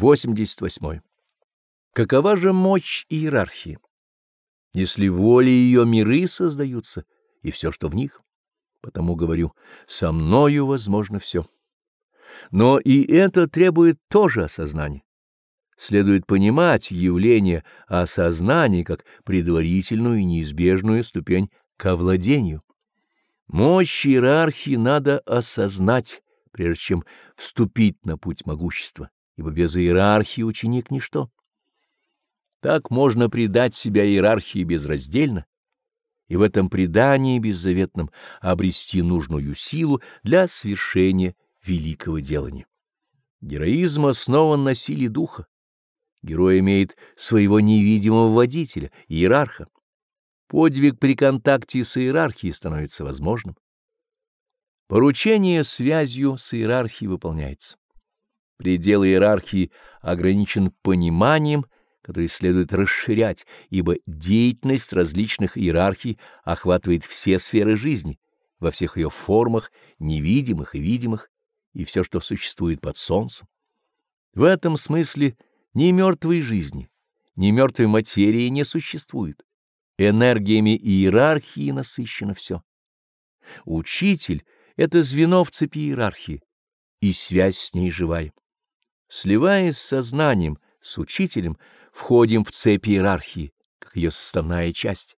88. Какова же мощь иерархии? Если волей ее миры создаются, и все, что в них. Потому говорю, со мною возможно все. Но и это требует тоже осознания. Следует понимать явление осознания как предварительную и неизбежную ступень к овладению. Мощь иерархии надо осознать, прежде чем вступить на путь могущества, ибо без иерархии ученик — ничто. Так можно предать себя иерархии безраздельно, и в этом предании беззаветном обрести нужную силу для свершения великого делания. Героизм основан на силе духа. Герой имеет своего невидимого водителя, иерарха. Подвиг при контакте с иерархией становится возможным. Поручение связью с иерархией выполняется. Предел иерархии ограничен пониманием, который следует расширять, ибо деятельность различных иерархий охватывает все сферы жизни, во всех ее формах, невидимых и видимых, и все, что существует под солнцем. В этом смысле ни мертвой жизни, ни мертвой материи не существует. Энергиями иерархии насыщено все. Учитель — это звено в цепи иерархии, и связь с ней живая. Сливаясь с сознанием, с учителем, входим в цепь иерархии, как ее составная часть.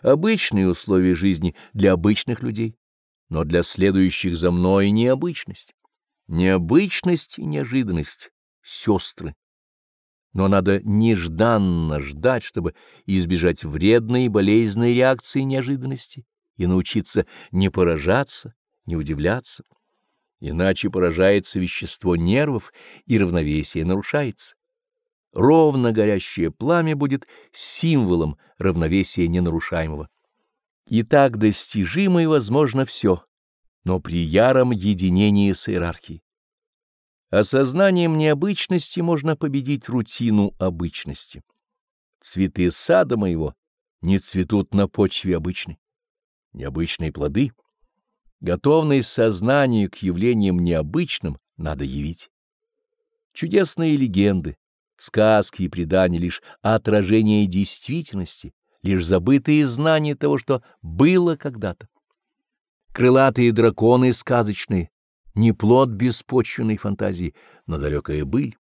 Обычные условия жизни для обычных людей, но для следующих за мной необычность. Необычность и неожиданность — сестры. Но надо нежданно ждать, чтобы избежать вредной и болезненной реакции неожиданности и научиться не поражаться, не удивляться. Иначе поражается вещество нервов, и равновесие нарушается. Ровно горящее пламя будет символом равновесия ненарушаемого. И так достижимо и возможно все, но при яром единении с иерархией. Осознанием необычности можно победить рутину обычности. Цветы сада моего не цветут на почве обычной. Необычные плоды, готовность сознанию к явлениям необычным, надо явить. Чудесные легенды, сказки и предания — лишь отражение действительности, лишь забытые знания того, что было когда-то. Крылатые драконы сказочные, не плод беспочвенной фантазии, но далекая быль.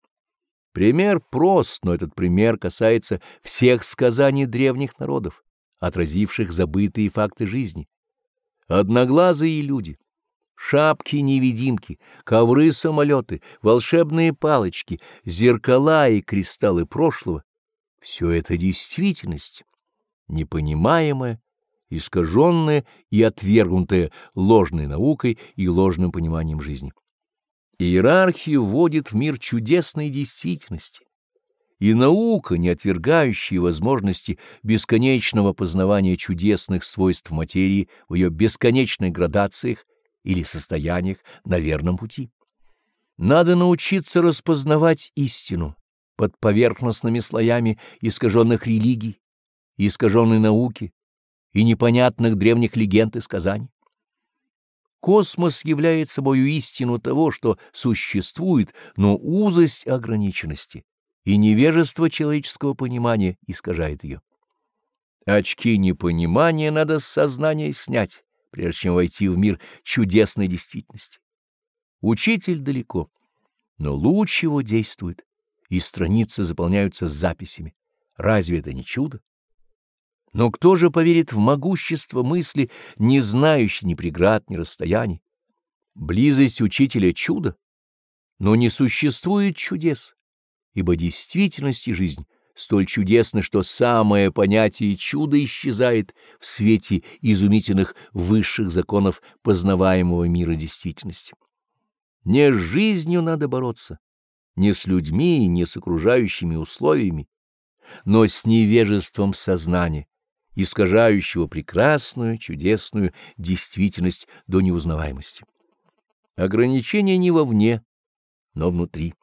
Пример прост, но этот пример касается всех сказаний древних народов, отразивших забытые факты жизни. Одноглазые люди, шапки-невидимки, ковры-самолеты, волшебные палочки, зеркала и кристаллы прошлого — все это действительность, непонимаемая искаженное и отвергнутое ложной наукой и ложным пониманием жизни. Иерархия вводит в мир чудесной действительности, и наука, не отвергающая возможности бесконечного познавания чудесных свойств материи в ее бесконечных градациях или состояниях на верном пути. Надо научиться распознавать истину под поверхностными слоями искаженных религий, искаженной науки, и непонятных древних легенд и сказаний. Космос является собою истину того, что существует, но узость ограниченности и невежество человеческого понимания искажает ее. Очки непонимания надо с сознания снять, прежде чем войти в мир чудесной действительности. Учитель далеко, но луч его действует, и страницы заполняются записями. Разве это не чудо? Но кто же поверит в могущество мысли, не знающей ни преград, ни расстояний? Близость учителя — чудо, но не существует чудес, ибо действительность и жизнь столь чудесны, что самое понятие чуда исчезает в свете изумительных высших законов познаваемого мира действительности. Не с жизнью надо бороться, не с людьми, не с окружающими условиями, но с невежеством сознания, искажающего прекрасную, чудесную действительность до неузнаваемости. Ограничение не вовне, но внутри.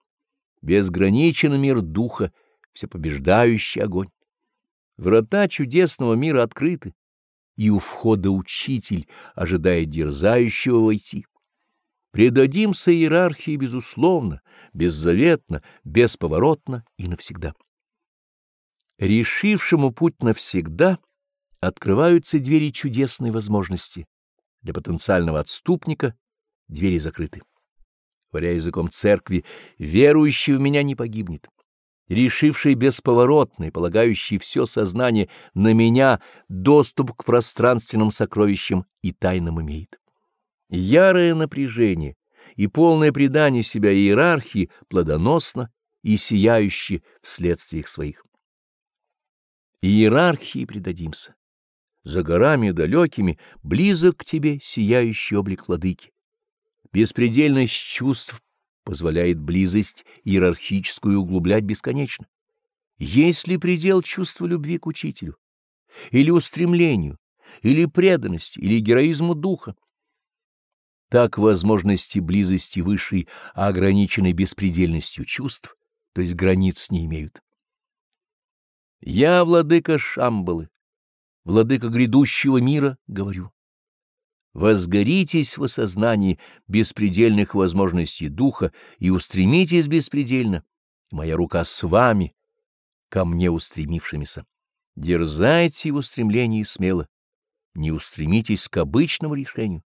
Безграничен мир духа, всепобеждающий огонь. Врата чудесного мира открыты, и у входа учитель ожидает дерзающего войти. предадимся иерархии безусловно, беззаветно, бесповоротно и навсегда. Решившему путь навсегда открываются двери чудесной возможности. Для потенциального отступника двери закрыты. Говоря языком церкви, верующий в меня не погибнет. Решивший бесповоротно полагающий все сознание на меня, доступ к пространственным сокровищам и тайнам имеет. Ярое напряжение и полное предание себя иерархии плодоносно и сияющее в следствиях своих. Иерархии предадимся. За горами далекими близок к тебе сияющий облик владыки. Беспредельность чувств позволяет близость иерархическую углублять бесконечно. Есть ли предел чувства любви к учителю? Или устремлению? Или преданности? Или героизму духа? Так возможности близости высшей ограничены беспредельностью чувств, то есть границ не имеют. Я, владыка Шамбалы, владыка грядущего мира, говорю. Возгоритесь в осознании беспредельных возможностей духа и устремитесь беспредельно. Моя рука с вами, ко мне устремившимися. Дерзайте в устремлении смело, не устремитесь к обычному решению.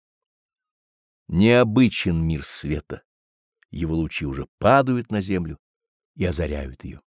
Необычен мир света, его лучи уже падают на землю и озаряют ее.